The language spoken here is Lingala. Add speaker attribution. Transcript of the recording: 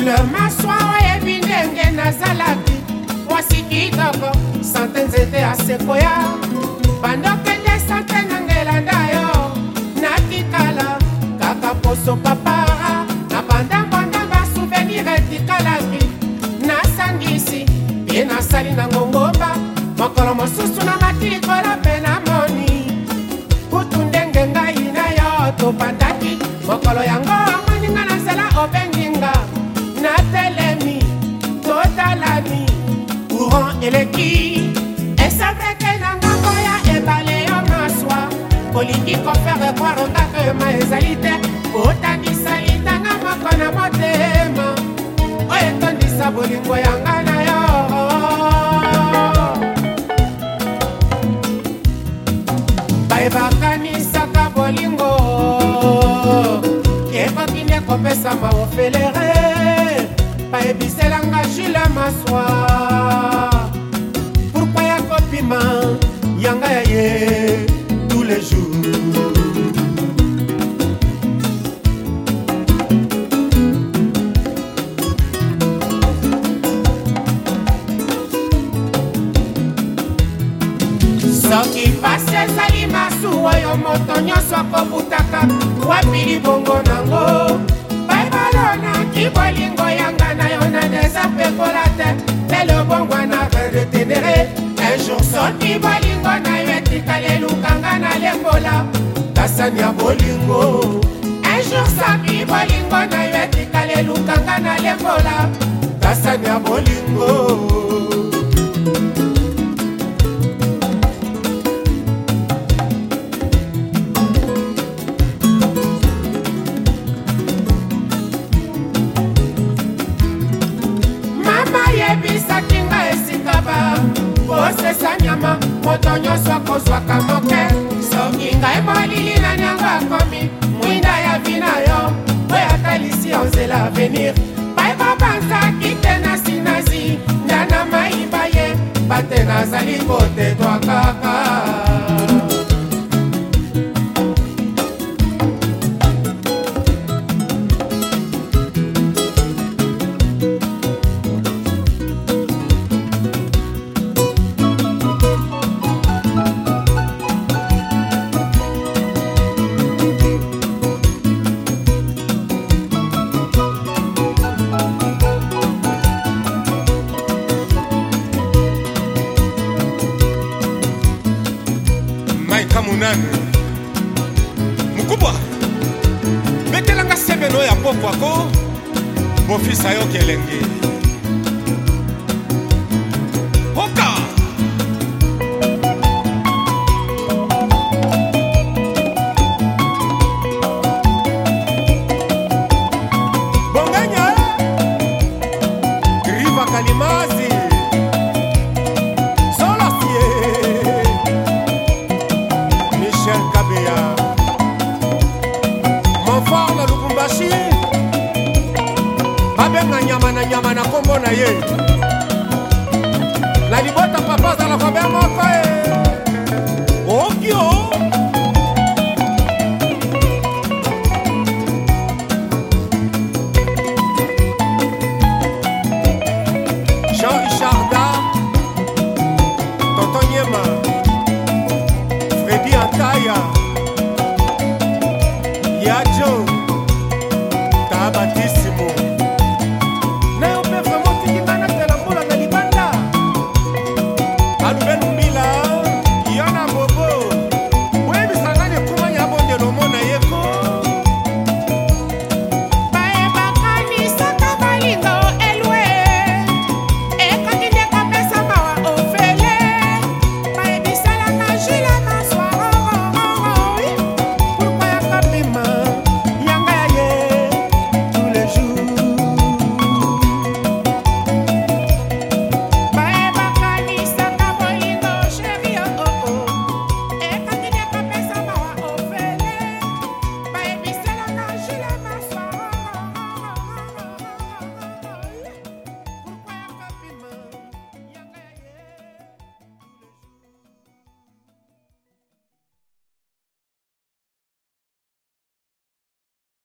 Speaker 1: mokili maswa oyebi ndenge nazalaki mwasi kitoko sante nzete asekoya bandokende sante na ngelanda yo natikala kaka poso papara na bandambanda basouvenir etikalaki nasangisi ye nasali na ngongomba mokolo mosusu na mati likolo eleki esepeke na ngambo ya ebale yo maswa kolingi kofere kwaro ndakema ezali te kotanisa litanga moko na motema oyo etondisa bolingo yanga na yo bayebakanisaka bolingo ekokinde kopesa maofelere bayebiselanga jule maswa prier tous les jours. soki pasi ezali masuwa oyo moto nyonso akobutaka wapi libongo nango baibalo naki bolingo yanga na yo na deza pekola te lelo bongwana redetenere un jour soki sani ya bolingo ejour sami bolingo na yo etikala elukanga na lembola kasani ya bolingo munane mokubwa betelanga semeno ya pokoko bofisa yo kelenge na ye na libota papa azalaka be moko e okio jean richarda totonyema fredi antaya